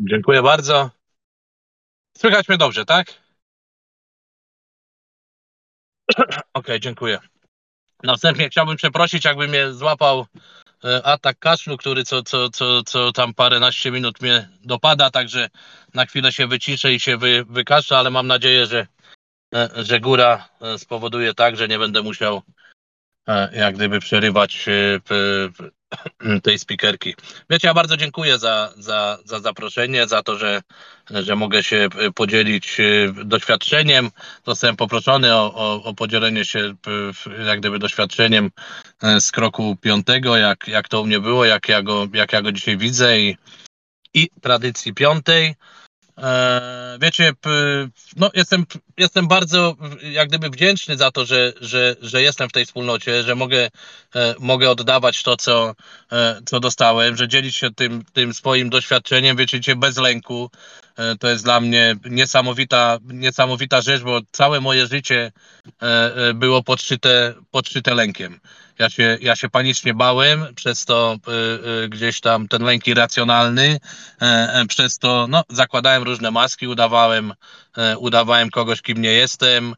Dziękuję bardzo. Słychać mnie dobrze, tak? Okej, dziękuję. Następnie chciałbym przeprosić, jakby mnie złapał e, atak kaszlu, który co, co, co, co tam paręnaście minut mnie dopada, także na chwilę się wyciszę i się wy, wykaszlę, ale mam nadzieję, że, e, że góra e, spowoduje tak, że nie będę musiał jak gdyby przerywać tej speakerki. Wiecie, ja bardzo dziękuję za, za, za zaproszenie, za to, że, że mogę się e, podzielić e, doświadczeniem. Zostałem poproszony o, o, o podzielenie się e, jak gdyby doświadczeniem z kroku piątego, jak, jak to u mnie było, jak ja go, jak ja go dzisiaj widzę i, i tradycji piątej. E, Wiecie, no jestem, jestem bardzo jak gdyby wdzięczny za to, że, że, że jestem w tej wspólnocie, że mogę, e, mogę oddawać to, co, e, co dostałem, że dzielić się tym, tym swoim doświadczeniem, wiecie, bez lęku. To jest dla mnie niesamowita, niesamowita rzecz, bo całe moje życie było podszyte, podszyte lękiem. Ja się, ja się panicznie bałem, przez to y, y, gdzieś tam ten lęk irracjonalny, e, przez to no, zakładałem różne maski, udawałem, e, udawałem kogoś, kim nie jestem,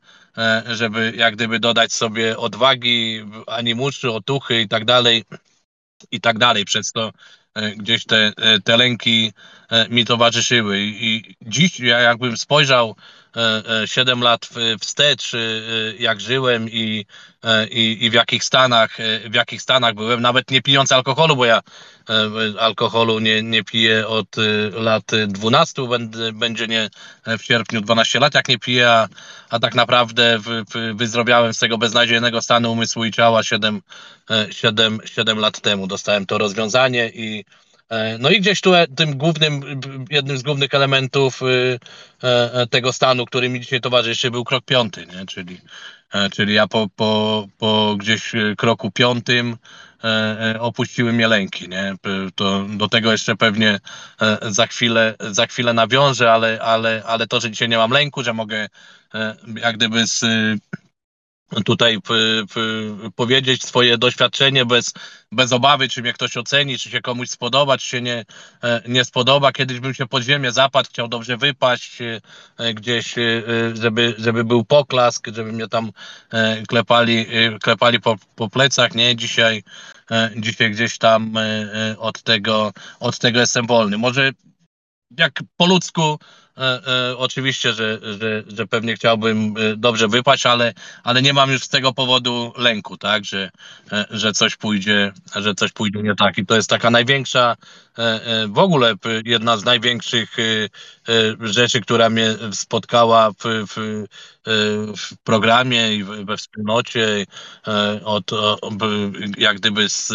żeby jak gdyby dodać sobie odwagi, animuszy, otuchy i tak dalej, i tak dalej. Przez to gdzieś te, te lęki mi towarzyszyły. I dziś, ja jakbym spojrzał 7 lat w- wstecz, e, e, jak żyłem i, e, i, i w jakich stanach, e, w jakich stanach byłem, nawet nie pijąc alkoholu, bo ja e, alkoholu nie, nie piję od e, lat 12, będę, będzie nie e, w sierpniu 12 lat, jak nie piję, a, a tak naprawdę w, wyzdrowiałem z tego beznadziejnego stanu umysłu i ciała 7, 7, 7 lat temu. Dostałem to rozwiązanie i e, no i gdzieś tu e, tym głównym, jednym z głównych elementów y, e, e, tego stanu, który mi dzisiaj towarzyszy, był krok piąty, nie? Czyli, e, czyli ja po, po, po gdzieś e, kroku piątym e, e, opuściły mnie lęki, nie? To do tego jeszcze pewnie e, za chwilę, za chwilę nawiążę, ale, ale, ale to, że dzisiaj nie mam lęku, że mogę e, jak gdyby z tutaj p, p, powiedzieć swoje doświadczenie bez, bez obawy, czy mnie ktoś oceni, czy się komuś spodoba, czy się nie, e, nie spodoba. Kiedyś bym się pod ziemię zapadł, chciał dobrze wypaść e, e, gdzieś, żeby, żeby był poklask, żeby mnie tam klepali, klepali po, po plecach, nie? Dzisiaj, dzisiaj gdzieś tam od tego, od tego jestem wolny. Może jak po ludzku, oczywiście, że, że, że pewnie chciałbym e, dobrze wypaść, ale, ale nie mam już z tego powodu lęku, tak, że, e, że coś pójdzie, że coś pójdzie nie tak. I to jest taka największa, e, e, w ogóle jedna z największych e, e, rzeczy, która mnie spotkała w, w, e, w programie i we wspólnocie, e, od, jak gdyby z,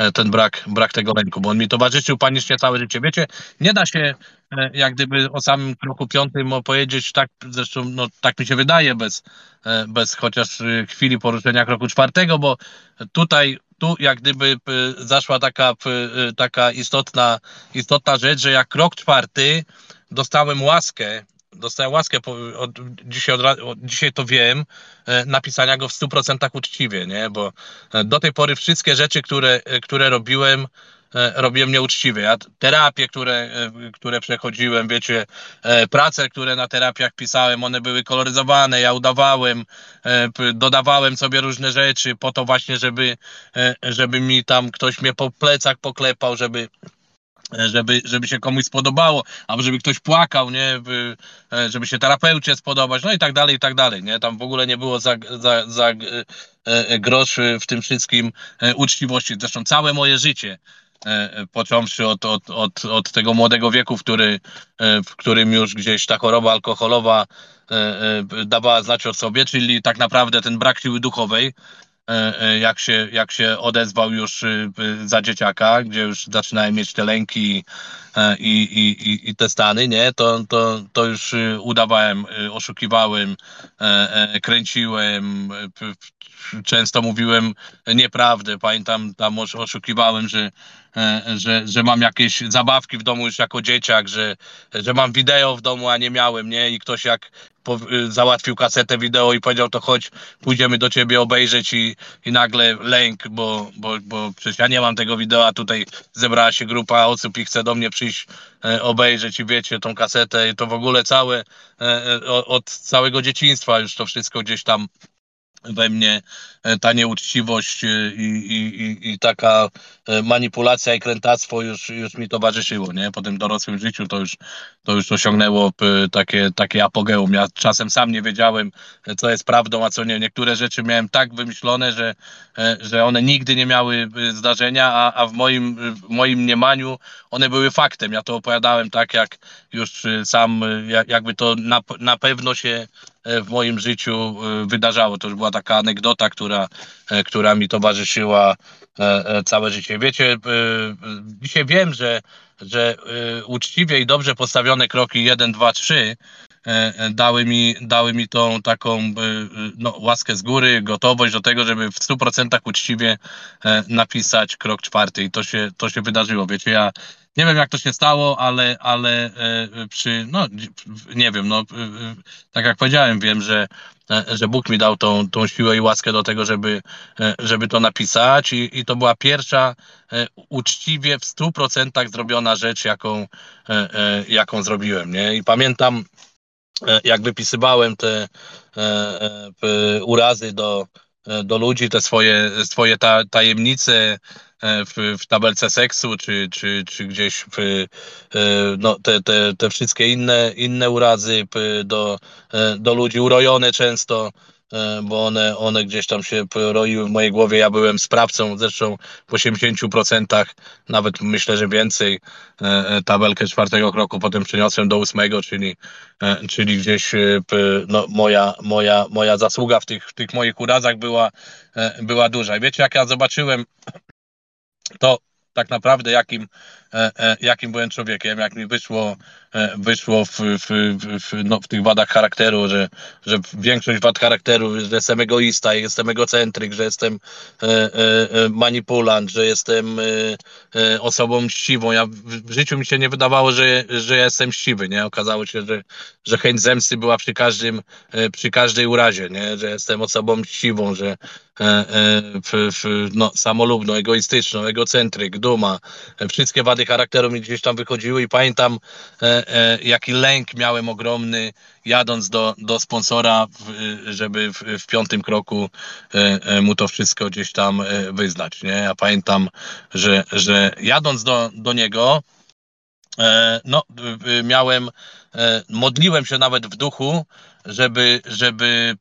e, ten brak, brak tego lęku, bo on mi towarzyszył panicznie całe życie. Wiecie, nie da się e, jak gdyby o samym kroku piątym opowiedzieć, tak zresztą no, tak mi się wydaje, bez, e, bez chociaż e, chwili poruszenia kroku czwartego, bo tutaj tu jak gdyby p, zaszła taka, p, e, taka istotna, istotna rzecz, że jak krok czwarty dostałem łaskę, dostałem łaskę, po, od, dzisiaj, od, od, dzisiaj to wiem, e, napisania go w 100% uczciwie, nie? bo e, do tej pory wszystkie rzeczy, które, e, które robiłem, e, robiłem nieuczciwie. Ja terapie, które, e, które przechodziłem, wiecie, e, prace, które na terapiach pisałem, one były koloryzowane, ja udawałem, e, dodawałem sobie różne rzeczy po to właśnie, żeby, e, żeby mi tam ktoś mnie po plecach poklepał, żeby e, żeby, żeby się komuś spodobało, albo żeby ktoś płakał, nie, By- e, żeby się terapeucie spodobać, no i tak dalej, i tak dalej, nie, tam w ogóle nie było za, za, za e, e, grosz w tym wszystkim e, uczciwości, zresztą całe moje życie, e, e, począwszy od, od, od, od tego młodego wieku, w, który, e, w którym już gdzieś ta choroba alkoholowa e, e, dawała znać o sobie, czyli tak naprawdę ten brak siły duchowej, e, e, jak się, jak się odezwał już za dzieciaka, gdzie już zaczynałem mieć te lęki e, i, i, i, i te stany, nie, to, to, to już udawałem, oszukiwałem, e, e, kręciłem, często mówiłem nieprawdę. Pamiętam, tam oszukiwałem, że, e, że, że mam jakieś zabawki w domu już jako dzieciak, że, że mam wideo w domu, a nie miałem, nie? I ktoś jak y, załatwił kasetę wideo i powiedział, to chodź, pójdziemy do ciebie obejrzeć i, i nagle lęk, bo, bo, bo przecież ja nie mam tego wideo, a tutaj zebrała się grupa osób i chce do mnie przyjść e, obejrzeć i wiecie, tą kasetę i to w ogóle całe, e, od całego dzieciństwa już to wszystko gdzieś tam we mnie e, ta nieuczciwość e, i, i, i, taka e, manipulacja i krętactwo już, już mi towarzyszyło, nie? Po tym dorosłym życiu to już, to już osiągnęło takie, takie apogeum. Ja czasem sam nie wiedziałem, co jest prawdą, a co nie. Niektóre rzeczy miałem tak wymyślone, że, że one nigdy nie miały zdarzenia, a, a w, moim, w moim mniemaniu one były faktem. Ja to opowiadałem tak, jak już sam, jakby to na, na pewno się w moim życiu e, wydarzało. To już była taka anegdota, która, e, która mi towarzyszyła całe życie. Wiecie, dzisiaj wiem, że, że uczciwie i dobrze postawione kroki 1, 2, 3 dały mi, dały mi tą taką no, łaskę z góry, gotowość do tego, żeby w 100% uczciwie napisać krok czwarty i to się, to się wydarzyło. Wiecie, ja nie wiem, jak to się stało, ale, ale e, przy, no nie wiem, no e, e, tak jak powiedziałem, wiem, że, że Bóg mi dał tą, tą siłę i łaskę do tego, żeby, żeby to napisać i, i to była pierwsza uczciwie w 100% zrobiona rzecz, jaką, jaką zrobiłem, nie? I pamiętam, jak wypisywałem te urazy do, do ludzi, te swoje, swoje ta, tajemnice, w, w tabelce seksu, czy, czy, czy gdzieś w, e, no, te, te, te wszystkie inne, inne urazy do, e, do ludzi urojone często bo one, one gdzieś tam się roiły w mojej głowie. Ja byłem sprawcą, zresztą w 80%, nawet myślę, że więcej. Tabelkę czwartego kroku potem przeniosłem do ósmego, czyli, czyli gdzieś no, moja, moja, moja zasługa w tych, w tych moich urazach była, była duża. I wiecie, jak ja zobaczyłem to tak naprawdę jakim, jakim byłem człowiekiem, jak mi wyszło, e, wyszło w, w, w, no, w tych wadach charakteru, że, że większość wad charakteru, że jestem egoista, jestem egocentryk, że jestem manipulant, że jestem osobą mściwą. Ja w życiu mi się nie wydawało, że, że jestem mściwy, nie? Okazało się, że, że chęć zemsty była przy każdym, przy każdej urazie, nie? Że jestem osobą mściwą, że, E, e, no, samolubną, egoistyczną, egocentryk, duma, e, wszystkie wady charakteru mi gdzieś tam wychodziły i pamiętam jaki lęk miałem ogromny jadąc do, do sponsora, żeby w, w piątym kroku mu to wszystko gdzieś tam wyznać, nie? Ja pamiętam, że, że jadąc do, do niego, no, miałem, modliłem się nawet w duchu, żeby, żeby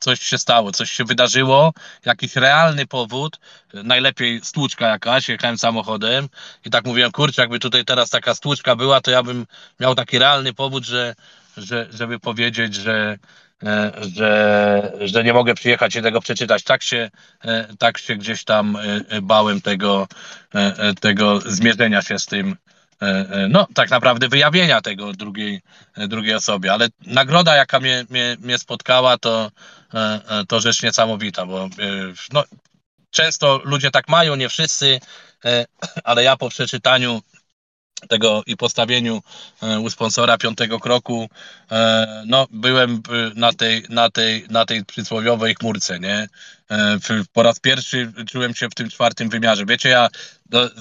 coś się stało, coś się wydarzyło, jakiś realny powód, najlepiej stłuczka jakaś, jechałem samochodem i tak mówiłem, kurczę, jakby tutaj teraz taka stłuczka była, to ja bym miał taki realny powód, że, że żeby powiedzieć, że, e, że, że nie mogę przyjechać i tego przeczytać. Tak się, e, tak się gdzieś tam e, bałem tego, tego zmierzenia się z tym, no tak naprawdę wyjawienia tego drugiej, drugiej osobie, ale nagroda jaka mnie, mnie, mnie spotkała to, to rzecz niesamowita, bo e, no, często ludzie tak mają, nie wszyscy, ale ja po przeczytaniu tego i postawieniu u sponsora piątego kroku, no byłem na tej, na tej, na tej przysłowiowej chmurce, nie? Po raz pierwszy czułem się w tym czwartym wymiarze. Wiecie, ja,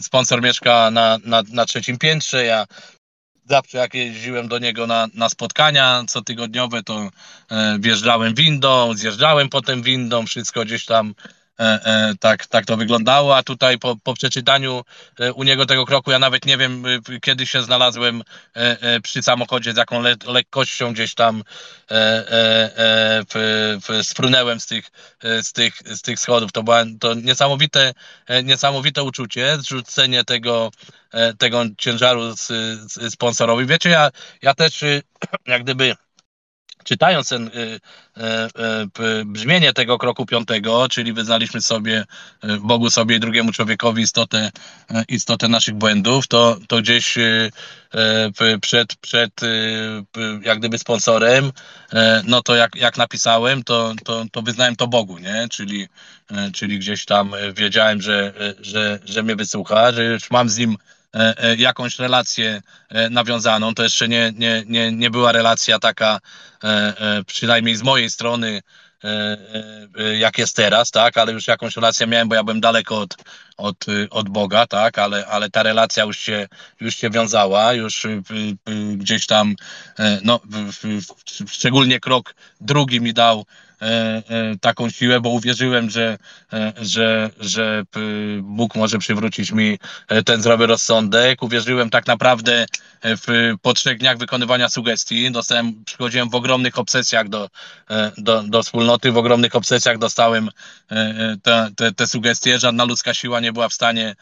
sponsor mieszka na, na, na trzecim piętrze, ja zawsze jak jeździłem do niego na, na spotkania cotygodniowe, to e, wjeżdżałem windą, zjeżdżałem potem windą, wszystko gdzieś tam tak, tak to wyglądało, a tutaj po, po przeczytaniu e, u niego tego kroku, ja nawet nie wiem, kiedy się znalazłem przy samochodzie, z jaką le lekkością gdzieś tam sprunęłem z tych, z, tych, z tych schodów. To było to niesamowite, niesamowite uczucie, zrzucenie tego, tego ciężaru z, z sponsorowi. Wiecie, ja, ja też jak gdyby czytając ten, y, y, y, brzmienie tego kroku piątego, czyli wyznaliśmy sobie, Bogu sobie i drugiemu człowiekowi istotę, istotę naszych błędów, to, to gdzieś przed, przed jak gdyby sponsorem, no to jak, jak napisałem, to, to, to wyznałem to Bogu, nie? Czyli, czyli gdzieś tam wiedziałem, że, że, że mnie wysłucha, że już mam z nim jakąś relację e, nawiązaną. To jeszcze nie, nie, nie, nie była relacja taka, przynajmniej z mojej strony, jak jest teraz, tak, ale już jakąś relację miałem, bo ja byłem daleko od, od, od Boga, tak, ale, ale ta relacja już się, już się wiązała, już gdzieś tam, no, szczególnie krok drugi mi dał E, e, taką siłę, bo uwierzyłem, że, e, że, że Bóg może przywrócić mi ten zdrowy rozsądek. Uwierzyłem tak naprawdę w, po trzech dniach wykonywania sugestii. Dostałem, przychodziłem w ogromnych obsesjach do, do, do wspólnoty, w ogromnych obsesjach dostałem te, te, te sugestie. Żadna ludzka siła nie była w stanie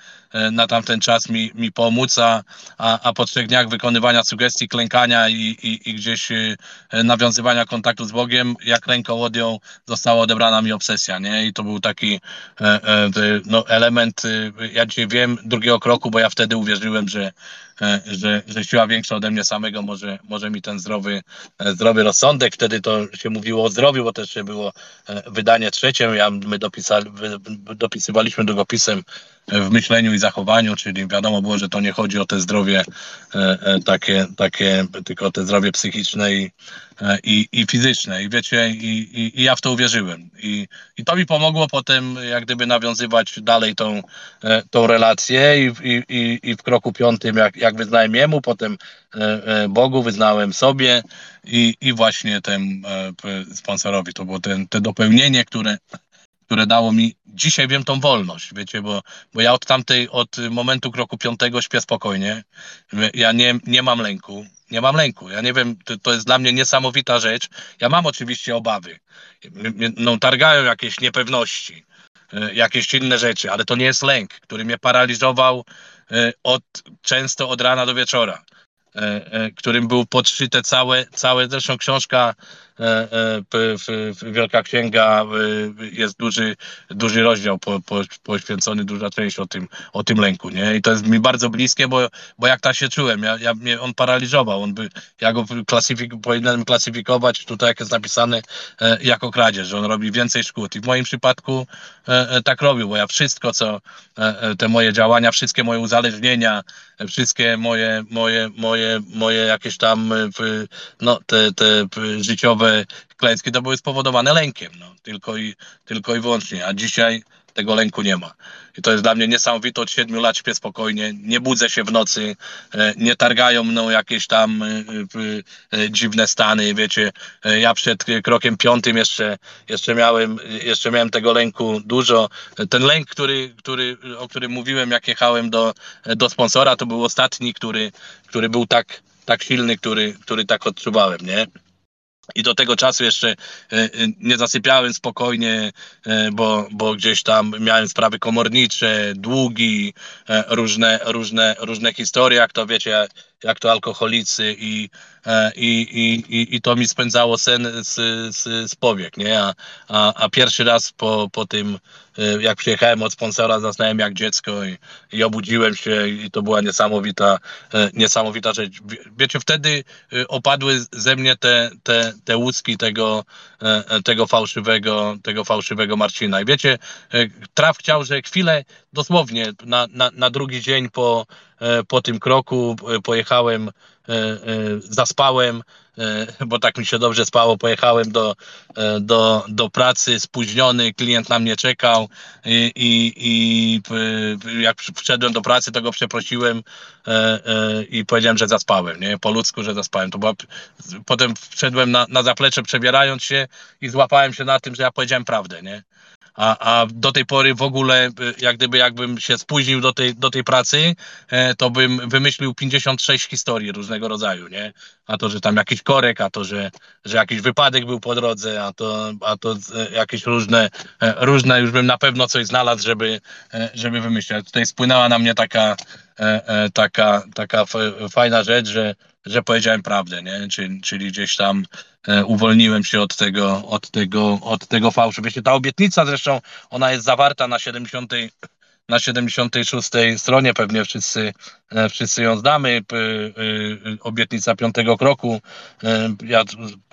na tamten czas mi, mi pomóc, a, a, a po trzech dniach wykonywania sugestii, klękania i, i, i gdzieś nawiązywania kontaktu z Bogiem, jak ręką odjął została odebrana mi obsesja, nie? I to był taki e, e, no, element, e, ja dzisiaj wiem drugiego kroku, bo ja wtedy uwierzyłem, że, że, że siła większa ode mnie samego może, może mi ten zdrowy, zdrowy rozsądek. Wtedy to się mówiło o zdrowiu, bo też było wydanie trzecie. Ja, my dopisali, dopisywaliśmy długopisem w myśleniu i zachowaniu, czyli wiadomo było, że to nie chodzi o te zdrowie takie, takie tylko o te zdrowie psychiczne i, i, i fizyczne. I wiecie, i, i, i, ja w to uwierzyłem. I, I to mi pomogło potem jak gdyby nawiązywać dalej tą, e, tą relację i, i, i, w kroku piątym jak, jak wyznałem jemu, potem e, e, Bogu, wyznałem sobie i, i właśnie temu sponsorowi. To było ten, te dopełnienie, które, które dało mi, dzisiaj wiem tą wolność, wiecie, bo, bo ja od tamtej, od momentu kroku piątego śpię spokojnie, ja nie, nie mam lęku, nie mam lęku. Ja nie wiem, to, to jest dla mnie niesamowita rzecz. Ja mam oczywiście obawy. No, targają jakieś niepewności, e, jakieś inne rzeczy, ale to nie jest lęk, który mnie paraliżował e, od, często od rana do wieczora. E, którym był podszyte całe, całe zresztą książka Wielka Księga e, jest duży, duży rozdział po, po, poświęcony, duża część o tym, o tym lęku, nie? I to jest mi bardzo bliskie, bo, bo jak tak się czułem, ja, ja, mnie on paraliżował, on by, ja go klasyfik, powinienem klasyfikować, tutaj jak jest napisane, jako kradzież, że on robi więcej szkód i w moim przypadku tak robił, bo ja wszystko, co te moje działania, wszystkie moje uzależnienia, wszystkie moje, moje, moje, moje jakieś tam no, te, te życiowe klęski to były spowodowane lękiem, no, tylko, i, tylko i wyłącznie, a dzisiaj tego lęku nie ma. I to jest dla mnie niesamowite, od siedmiu lat śpię spokojnie, nie budzę się w nocy, e, nie targają mną jakieś tam e, e, dziwne stany, wiecie, ja przed krokiem piątym jeszcze, jeszcze, miałem, jeszcze miałem tego lęku dużo. Ten lęk, który, który, o którym mówiłem, jak jechałem do, do sponsora, to był ostatni, który, który był tak, tak silny, który, który tak odczuwałem, nie? I do tego czasu jeszcze e, e, nie zasypiałem spokojnie, e, bo, bo gdzieś tam miałem sprawy komornicze, długi, różne, różne, różne historie, jak to wiecie, jak to alkoholicy i, i, i, i to mi spędzało sen z, z, z powiek, nie? A, a, a pierwszy raz po, po tym, jak przyjechałem od sponsora, zasnąłem jak dziecko i, i obudziłem się i to była niesamowita, niesamowita rzecz. Wiecie, wtedy opadły ze mnie te, te, te łuski tego, e, e, tego fałszywego, tego fałszywego Marcina. I wiecie, e, Traf chciał, że chwilę, dosłownie na, na, na drugi dzień po, po tym kroku pojechałem, zaspałem, bo tak mi się dobrze spało, pojechałem do, do, do pracy spóźniony, klient na mnie czekał i, i, i jak wszedłem do pracy, to go przeprosiłem i powiedziałem, że zaspałem, nie? Po ludzku, że zaspałem. To była, potem wszedłem na, na zaplecze przebierając się i złapałem się na tym, że ja powiedziałem prawdę, nie? A, a do tej pory w ogóle, e, jak gdyby jakbym się spóźnił do tej, do tej pracy, e, to bym wymyślił 56 historii różnego rodzaju, nie? A to, że tam jakiś korek, a to, że, że jakiś wypadek był po drodze, a to, a to e, jakieś różne, różne, już bym na pewno coś znalazł, żeby, żeby wymyślać. Tutaj spłynęła na mnie taka taka, taka fajna rzecz, że, że powiedziałem prawdę, nie? Czyli, czyli gdzieś tam uwolniłem się od tego, od tego, od tego fałszu. Wiecie, ta obietnica zresztą, ona jest zawarta na 70 na 76 stronie pewnie wszyscy, e, wszyscy ją znamy. E, obietnica piątego kroku. E, ja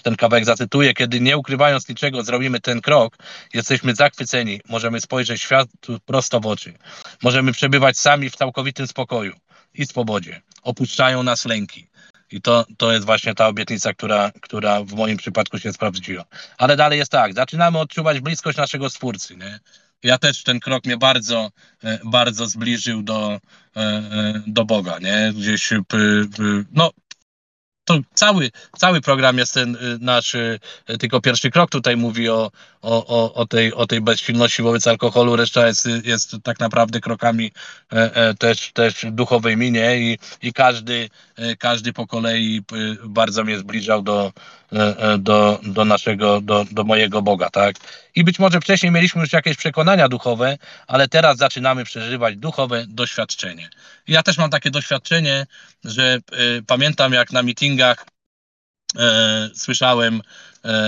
ten kawałek zacytuję. Kiedy nie ukrywając niczego zrobimy ten krok, jesteśmy zachwyceni. Możemy spojrzeć światu prosto w oczy. Możemy przebywać sami w całkowitym spokoju i swobodzie. Opuszczają nas lęki. I to, to jest właśnie ta obietnica, która, która w moim przypadku się sprawdziła. Ale dalej jest tak, zaczynamy odczuwać bliskość naszego Stwórcy. Nie? ja też ten krok mnie bardzo, e, bardzo zbliżył do, e, e, do Boga, nie? Gdzieś, no, to cały, cały program jest ten nasz, tylko pierwszy krok tutaj mówi o, o, o, o, tej, o tej bezsilności wobec alkoholu, reszta jest, jest tak naprawdę krokami też, też duchowymi, nie? I, i każdy, każdy po kolei bardzo mnie zbliżał do, do, do naszego, do, do mojego Boga, tak? I być może wcześniej mieliśmy już jakieś przekonania duchowe, ale teraz zaczynamy przeżywać duchowe doświadczenie. Ja też mam takie doświadczenie, że pamiętam jak na meetingach e, słyszałem e,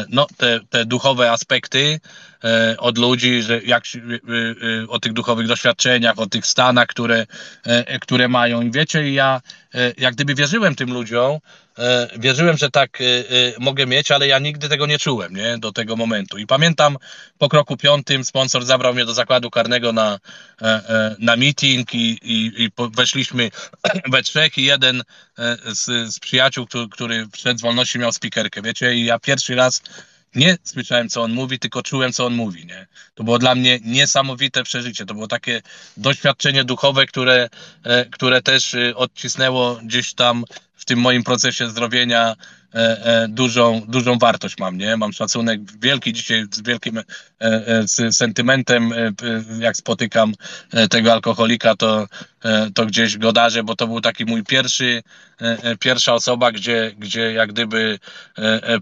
no, te, te duchowe aspekty e, od ludzi, że jak, e, o tych duchowych doświadczeniach, o tych stanach, które, e, które mają. I wiecie, ja e, jak gdyby wierzyłem tym ludziom, E, wierzyłem, że tak e, e, mogę mieć, ale ja nigdy tego nie czułem, nie? Do tego momentu. I pamiętam po kroku piątym sponsor zabrał mnie do zakładu karnego na, na meeting i, i, i weszliśmy we trzech i jeden z, z przyjaciół, który, który z wolności miał spikerkę, wiecie? I ja pierwszy raz nie słyszałem, co on mówi, tylko czułem, co on mówi. Nie? To było dla mnie niesamowite przeżycie. To było takie doświadczenie duchowe, które, które też odcisnęło gdzieś tam w tym moim procesie zdrowienia e, e, dużą, dużą wartość mam, nie? Mam szacunek wielki dzisiaj z wielkim e, z sentymentem, jak spotykam tego alkoholika, to, to gdzieś go darzę, bo to był taki mój pierwszy, pierwsza osoba, gdzie, gdzie jak gdyby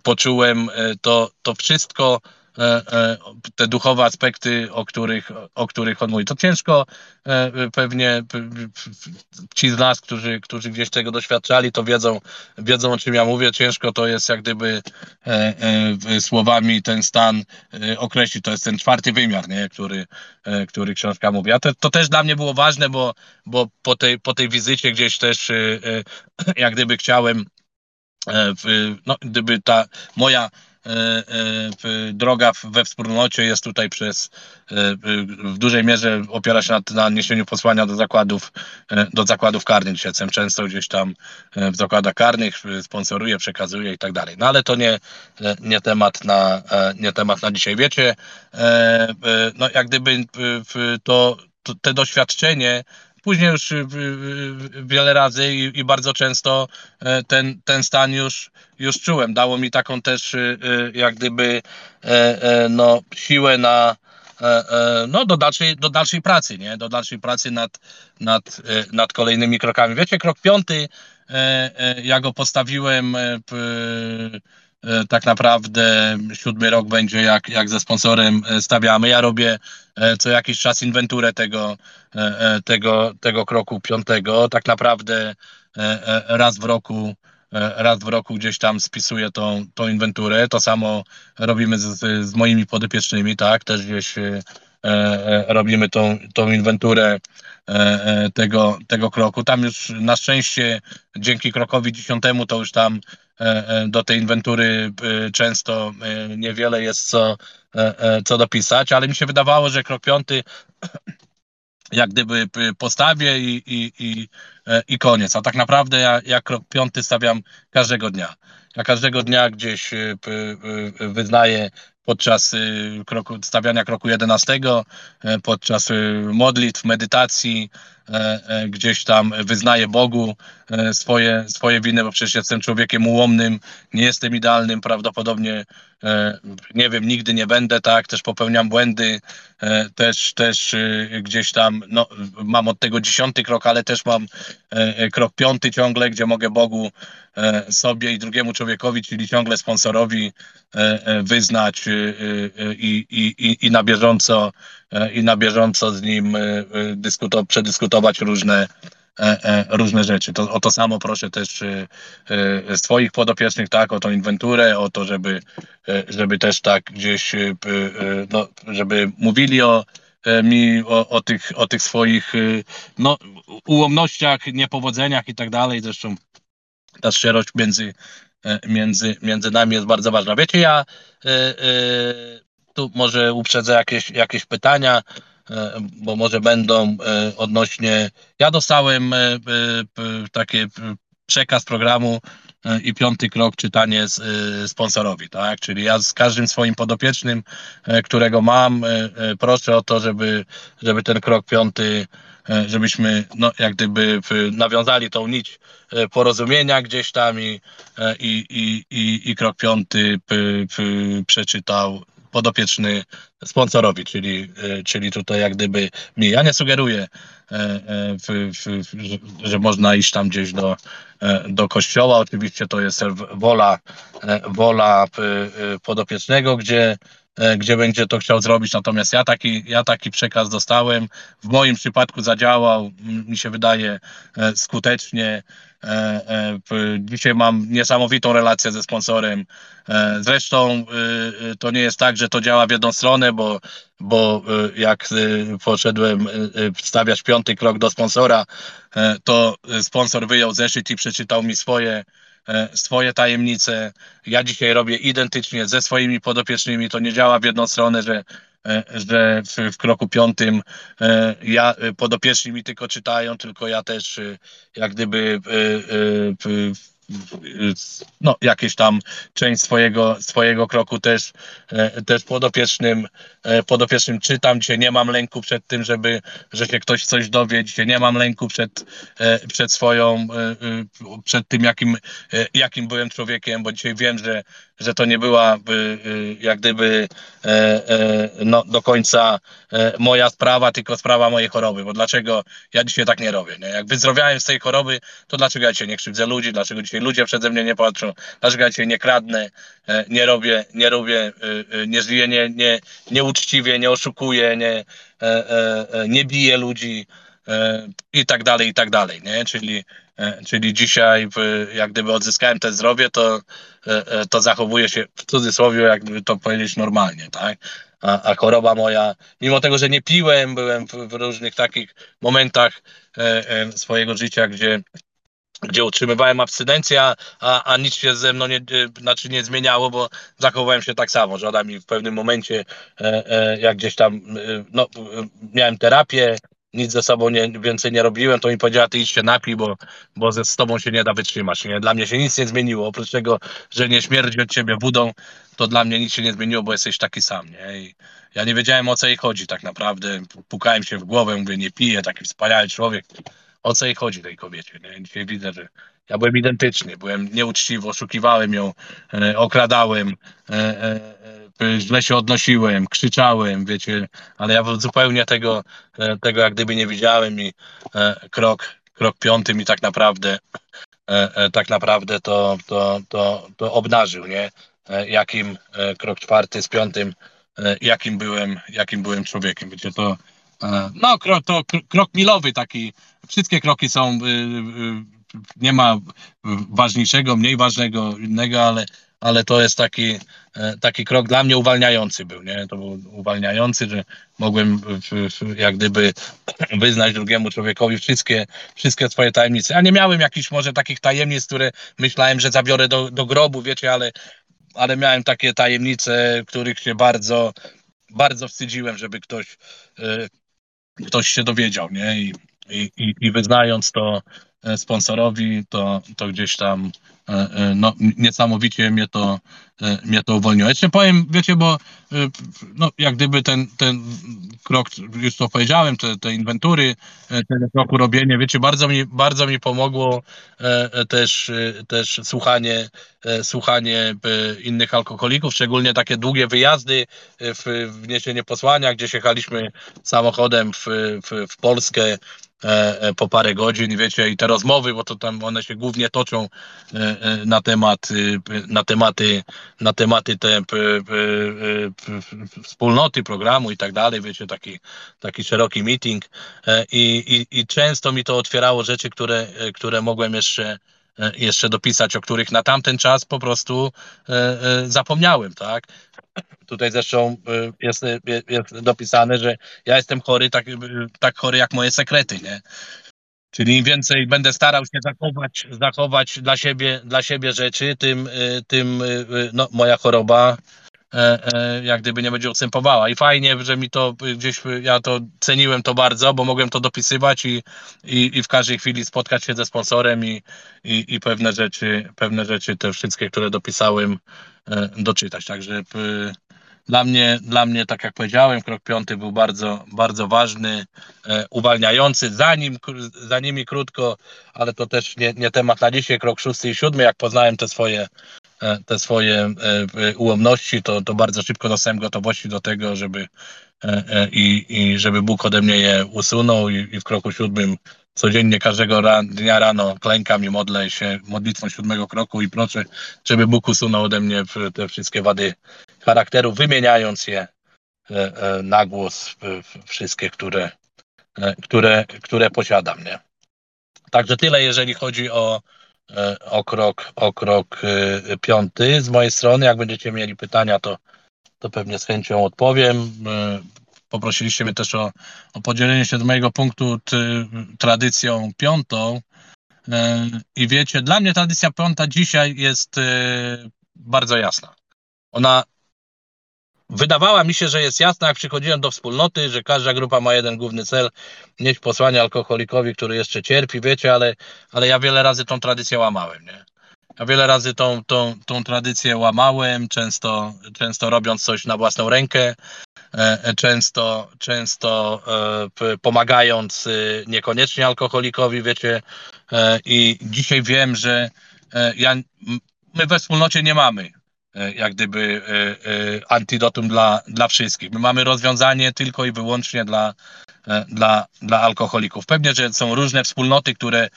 poczułem to, to wszystko, E, e, te duchowe aspekty, o których, o których on mówi. To ciężko e, pewnie ci z nas, którzy, którzy gdzieś tego doświadczali, to wiedzą, wiedzą o czym ja mówię. Ciężko to jest jak gdyby słowami ten stan określić. To jest ten czwarty wymiar, nie? Który, który książka mówi. A to, to też dla mnie było ważne, bo, bo po, tej, po tej wizycie gdzieś też jak gdyby chciałem no, gdyby ta moja E, e, droga we wspólnocie jest tutaj przez e, w dużej mierze opiera się na, na niesieniu posłania do zakładów, do zakładów karnych. Jestem często gdzieś tam w zakładach karnych, sponsoruję, przekazuję i tak dalej. No ale to nie, nie, temat, na, nie temat na dzisiaj. Wiecie, no jak gdyby to, to te doświadczenie Później już y, wiele razy i, bardzo często e, ten, ten stan już, już czułem. Dało mi taką też y, y, jak gdyby e, e, no, siłę na, no, do, dalszej, do dalszej pracy, nie? do dalszej pracy nad, nad, nad kolejnymi krokami. Wiecie, krok piąty, ja go postawiłem tak naprawdę siódmy rok będzie jak, jak ze sponsorem e, stawiamy. Ja robię e, co jakiś czas inwenturę tego, tego, tego kroku piątego. Tak naprawdę raz w roku raz w roku gdzieś tam spisuję tą, tą inwenturę. To samo robimy z, z moimi podopiecznymi, tak? Też gdzieś robimy tą, tą inwenturę tego, tego kroku. Tam już na szczęście dzięki krokowi dziesiątemu to już tam E, e, do tej inwentury e, często niewiele jest co, co dopisać, ale mi się wydawało, że krok piąty jak gdyby postawię i, i, i, i koniec. A tak naprawdę ja, ja krok piąty stawiam każdego dnia. Ja każdego dnia gdzieś wyznaję podczas kroku, stawiania kroku 11, podczas modlitw, medytacji, gdzieś tam wyznaję Bogu, E, swoje, swoje winy, bo przecież jestem człowiekiem ułomnym, nie jestem idealnym, prawdopodobnie e, nie wiem, nigdy nie będę, tak, też popełniam błędy, e, też, też gdzieś tam, no, mam od tego dziesiąty krok, ale też mam krok piąty ciągle, gdzie mogę Bogu sobie i drugiemu człowiekowi, czyli ciągle sponsorowi wyznać i, i, i, na bieżąco i na bieżąco z nim dyskuto, przedyskutować różne e, e, różne rzeczy. To, o to samo proszę też e, e, swoich podopiecznych, tak, o tą inwenturę, o to, żeby, e, żeby też tak gdzieś, e, e, no, żeby mówili o e, mi o, o, tych, o tych swoich e, no, ułomnościach, niepowodzeniach i tak dalej. Zresztą ta szczerość między, e, między, między nami jest bardzo ważna. Wiecie, ja e, e, tu może uprzedzę jakieś, jakieś pytania, bo może będą odnośnie. Ja dostałem taki przekaz programu i piąty krok czytanie z, sponsorowi, tak? Czyli ja z każdym swoim podopiecznym, którego mam, proszę o to, żeby, żeby ten krok piąty, żebyśmy no, jak gdyby nawiązali tą nić e, porozumienia gdzieś tam i, e, i, i, i, i krok piąty p, p, przeczytał podopieczny sponsorowi, czyli, e, czyli tutaj jak gdyby mi. Ja nie sugeruję, e, e, że, można iść tam gdzieś do, e, do kościoła. Oczywiście to jest wola, e, wola e, podopiecznego, gdzie, e, gdzie będzie to chciał zrobić. Natomiast ja taki, ja taki przekaz dostałem. W moim przypadku zadziałał, mi się wydaje, e, skutecznie. E, e, Dzisiaj mam niesamowitą relację ze sponsorem. E, Zresztą to nie jest tak, że to działa w jedną stronę, bo, bo jak poszedłem wstawiać piąty krok do sponsora, e, to sponsor wyjął zeszyt i przeczytał mi swoje, e, swoje tajemnice. Ja dzisiaj robię identycznie ze swoimi podopiecznymi. To nie działa w jedną stronę, że, e, że w, w kroku piątym e, ja podopieczni mi tylko czytają, tylko ja też jak gdyby no, jakieś tam część swojego, swojego kroku też, e, też podopiecznym, e, podopiecznym czytam. Dzisiaj nie mam lęku przed tym, żeby, że się ktoś coś dowie. Dzisiaj nie mam lęku przed, e, przed swoją, e, e, przed tym, jakim, e, jakim byłem człowiekiem, bo dzisiaj wiem, że, że to nie była e, e, jak gdyby e, e, no, do końca e, moja sprawa, tylko sprawa mojej choroby. Bo dlaczego ja dzisiaj tak nie robię? Nie? Jak wyzdrowiałem z tej choroby, to dlaczego ja dzisiaj nie krzywdzę ludzi, dlaczego dzisiaj ludzie przeze mnie nie patrzą, dlaczego ja dzisiaj nie kradnę, e, nie robię, nie robię, e, e, nie żyję nie, nie, nie oszukuję, nie, e, e, e, nie biję ludzi i tak dalej, i tak dalej, nie? Czyli, czyli dzisiaj jak gdyby odzyskałem te zdrowie, to, to zachowuję się w cudzysłowie, jakby to powiedzieć normalnie, tak? A, a choroba moja, mimo tego, że nie piłem, byłem w, w różnych takich momentach swojego życia, gdzie gdzie utrzymywałem abstynencję, a, a, nic się ze mną nie, e, znaczy nie zmieniało, bo zachowałem się tak samo. Żona mi w pewnym momencie, e, e, jak gdzieś tam, e, no, e, miałem terapię, nic ze sobą nie, więcej nie robiłem, to mi powiedziała, ty idź się napij, bo, bo ze, z tobą się nie da wytrzymać. Nie? Dla mnie się nic nie zmieniło, oprócz tego, że nie śmierdzi od ciebie budą, to dla mnie nic się nie zmieniło, bo jesteś taki sam. Nie? I ja nie wiedziałem, o co jej chodzi tak naprawdę. Pukałem się w głowę, mówię, nie piję, taki wspaniały człowiek o co jej chodzi tej kobiecie. Nie? Dzisiaj widzę, że ja byłem identyczny, byłem nieuczciwy, oszukiwałem ją, e, okradałem, e, e, e, źle się odnosiłem, krzyczałem, wiecie, ale ja zupełnie tego, e, tego jak gdyby nie widziałem i e, krok, krok piąty mi tak naprawdę tak naprawdę to, to, to, to obnażył, nie? Jakim krok czwarty z piątym, jakim byłem, jakim byłem człowiekiem. Wiecie, to no, krok, to kr- krok milowy taki. Wszystkie kroki są, y, y, nie ma ważniejszego, mniej ważnego, innego, ale, ale to jest taki, e, taki krok dla mnie uwalniający był, nie? To był uwalniający, że mogłem jak gdyby wyznać drugiemu człowiekowi wszystkie, wszystkie swoje tajemnice. Ja nie miałem jakichś może takich tajemnic, które myślałem, że zabiorę do, do grobu, wiecie, ale, ale miałem takie tajemnice, których się bardzo, bardzo wstydziłem, żeby ktoś, e, ktoś się dowiedział, nie? I, i, i, i wyznając to e, sponsorowi, to, to gdzieś tam e, e, no, niesamowicie mnie to, mnie to uwolniło. Jeszcze powiem, wiecie, bo no, jak gdyby ten, ten krok, już to powiedziałem, te, te inwentury, tego kroku robienie, wiecie, bardzo mi, bardzo mi pomogło też, też słuchanie, słuchanie innych alkoholików, szczególnie takie długie wyjazdy w, w niesienie posłania, gdzie jechaliśmy samochodem w, w, w Polskę po parę godzin, wiecie, i te rozmowy, bo to tam one się głównie toczą na temat, na tematy, na tematy te wspólnoty, programu i tak dalej, wiecie, taki, taki szeroki meeting i, i, i często mi to otwierało rzeczy, które, które mogłem jeszcze jeszcze dopisać, o których na tamten czas po prostu zapomniałem, tak? Tutaj zresztą jest, jest dopisane, że ja jestem chory, tak, tak chory jak moje sekrety, nie? Czyli im więcej będę starał się zachować, zachować dla siebie, dla siebie rzeczy, tym, tym no, moja choroba jak gdyby nie będzie ustępowała. I fajnie, że mi to gdzieś, ja to ceniłem to bardzo, bo mogłem to dopisywać i, i, i w każdej chwili spotkać się ze sponsorem i, i, i pewne rzeczy, pewne rzeczy, te wszystkie, które dopisałem, doczytać. Także dla mnie, dla mnie, tak jak powiedziałem, krok piąty był bardzo, bardzo ważny, e, uwalniający. Zanim, za nimi krótko, ale to też nie, nie temat na dzisiaj, krok szósty i siódmy, jak poznałem te swoje, e, te swoje e, ułomności, to, to bardzo szybko dostałem gotowości do tego, żeby e, e, i, i żeby Bóg ode mnie je usunął i, i w kroku siódmym codziennie każdego ran, dnia rano klękam i modlę się modlitwą siódmego kroku i proszę, żeby Bóg usunął ode mnie te wszystkie wady charakteru, wymieniając je e, e, na głos wszystkie, które, e, które, które posiadam. Nie? Także tyle, jeżeli chodzi o, o, krok, o krok piąty z mojej strony. Jak będziecie mieli pytania, to, to pewnie z chęcią odpowiem. Poprosiliście mnie też o, o podzielenie się z mojego punktu tradycją piątą. I wiecie, dla mnie tradycja piąta dzisiaj jest bardzo jasna. Ona Wydawała mi się, że jest jasna, jak przychodziłem do wspólnoty, że każda grupa ma jeden główny cel, nieść posłanie alkoholikowi, który jeszcze cierpi, wiecie, ale, ale ja wiele razy tą tradycję łamałem, nie? Ja wiele razy tą, tą, tą tradycję łamałem, często, często robiąc coś na własną rękę, e, często, często e, pomagając e, niekoniecznie alkoholikowi, wiecie, i dzisiaj wiem, że ja, my we wspólnocie nie mamy E, jak gdyby e, e, antidotum dla, dla wszystkich. My mamy rozwiązanie tylko i wyłącznie dla, dla, dla alkoholików. Pewnie, że są różne wspólnoty, które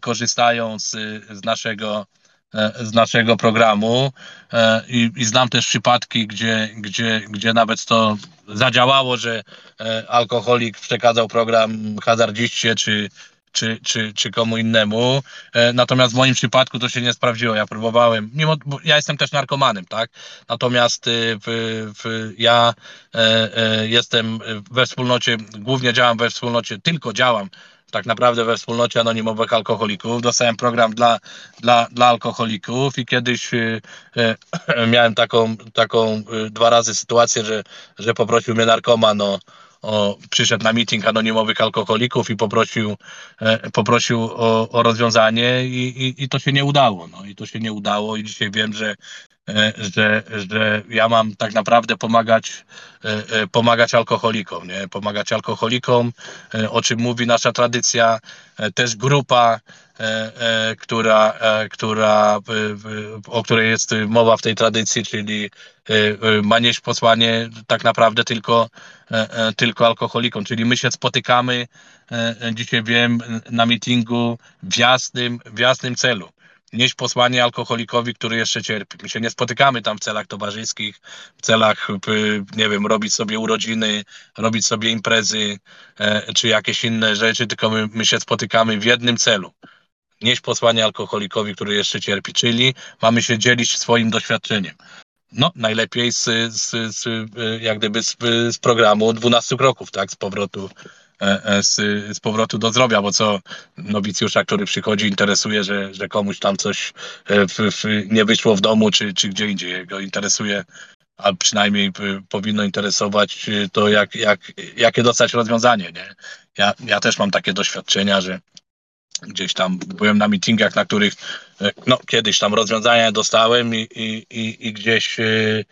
korzystają z, z naszego z naszego programu i, i znam też przypadki, gdzie, gdzie, gdzie nawet to zadziałało, że alkoholik przekazał program hazardziście czy, czy, czy, czy komu innemu. E, natomiast w moim przypadku to się nie sprawdziło. Ja próbowałem, mimo, ja jestem też narkomanem, tak? Natomiast y, w, w, ja e, e, jestem we wspólnocie, głównie działam we wspólnocie, tylko działam tak naprawdę we wspólnocie anonimowych alkoholików. Dostałem program dla, dla, dla alkoholików i kiedyś miałem taką, taką dwa razy sytuację, że, że poprosił mnie narkoman o, o, przyszedł na meeting anonimowych alkoholików i poprosił, e, poprosił o, o rozwiązanie i, i, i, to się nie udało. No, I to się nie udało i dzisiaj wiem, że, że, że ja mam tak naprawdę pomagać, e, e pomagać alkoholikom, nie? pomagać alkoholikom, e, o czym mówi nasza tradycja, e, też grupa, która, która, o której jest mowa w tej tradycji, czyli ma nieść posłanie tak naprawdę tylko E, e, tylko alkoholikom. Czyli my się spotykamy, e, dzisiaj wiem, na meetingu w jasnym, w jasnym celu. Nieść posłanie alkoholikowi, który jeszcze cierpi. My się nie spotykamy tam w celach towarzyskich, w celach, nie wiem, robić sobie urodziny, robić sobie imprezy, czy jakieś inne rzeczy, tylko my, my się spotykamy w jednym celu nieść posłanie alkoholikowi, który jeszcze cierpi, czyli mamy się dzielić swoim doświadczeniem no, najlepiej z, z, z, jak gdyby z, z programu 12 kroków, tak, z powrotu, e, e, z, z powrotu do zdrowia, bo co nowicjusza, który przychodzi, interesuje, że, że komuś tam coś e, w, w, nie wyszło w domu, czy, czy gdzie indziej. Go interesuje, a przynajmniej powinno interesować to, jak, jak, jakie dostać rozwiązanie. Nie? Ja, ja też mam takie doświadczenia, że gdzieś tam byłem na meetingach, na których e, no, kiedyś tam rozwiązania dostałem i, i, i, i gdzieś e, e,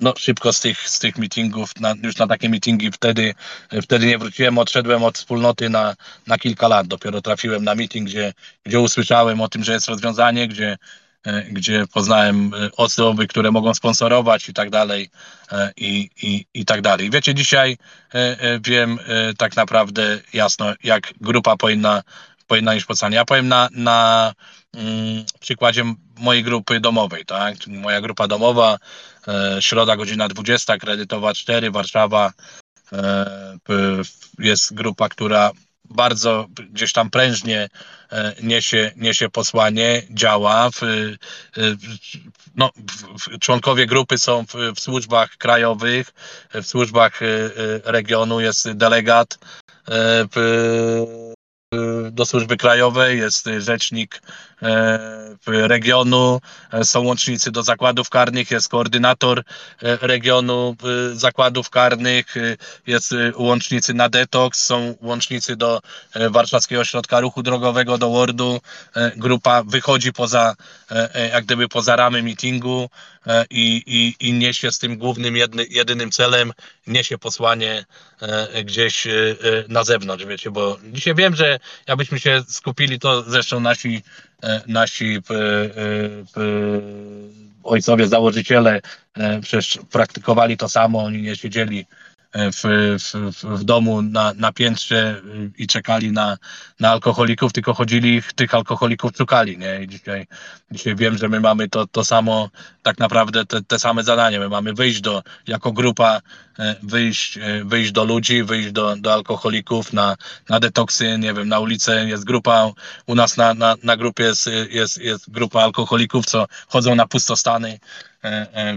no, szybko z tych, z tych meetingów, na, już na takie meetingi wtedy, wtedy nie wróciłem, odszedłem od wspólnoty na, na kilka lat. Dopiero trafiłem na meeting, gdzie, gdzie usłyszałem o tym, że jest rozwiązanie, gdzie, gdzie poznałem osoby, które mogą sponsorować i tak dalej i, i, i tak dalej. Wiecie, dzisiaj wiem tak naprawdę jasno, jak grupa powinna, powinna iść po cenie. Ja powiem na, na mm, przykładzie mojej grupy domowej, tak? Moja grupa domowa, środa godzina 20, kredytowa 4, Warszawa, jest grupa, która bardzo gdzieś tam prężnie e, niesie, niesie posłanie, działa. E, no, członkowie grupy są w, w służbach krajowych, w służbach e, regionu, jest delegat do służby krajowej, jest rzecznik E, regionu, są łącznicy do zakładów karnych, jest koordynator regionu zakładów karnych, jest łącznicy na detoks, są łącznicy do Warszawskiego Ośrodka Ruchu Drogowego, do Wordu. Grupa wychodzi poza, jak gdyby poza ramy meetingu i, i, i niesie z tym głównym, jedny, jedynym celem, niesie posłanie gdzieś na zewnątrz, wiecie, bo dzisiaj wiem, że jakbyśmy się skupili, to zresztą nasi E, nasi e, e, ojcowie założyciele przecież praktykowali to samo, oni nie siedzieli w, w, w domu na, na piętrze i czekali na, na alkoholików, tylko chodzili, tych alkoholików szukali, nie? I dzisiaj, dzisiaj wiem, że my mamy to, to samo, tak naprawdę te, te same zadanie. My mamy wyjść do, jako grupa, e, wyjść, e, wyjść do ludzi, wyjść do, do alkoholików na, na detoksy, nie wiem, na ulicę jest grupa, u nas na, na, na grupie jest, jest, jest grupa alkoholików, co chodzą na pustostany, E, e,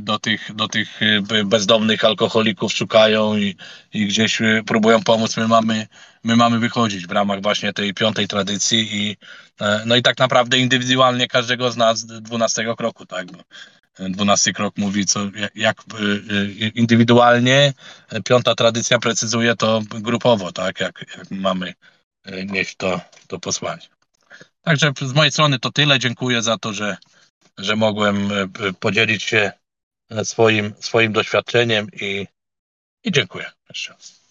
do tych, do tych e, bezdomnych alkoholików szukają i, i gdzieś próbują pomóc. My mamy, my mamy wychodzić w ramach właśnie tej piątej tradycji i no i tak naprawdę indywidualnie każdego z nas 12 kroku, tak? 12 krok mówi, co, jak indywidualnie, piąta tradycja precyzuje to grupowo, tak, jak, jak mamy nieść to, to posłanie. Także z mojej strony to tyle. Dziękuję za to, że że mogłem e, podzielić się swoim, swoim doświadczeniem i, i dziękuję jeszcze raz.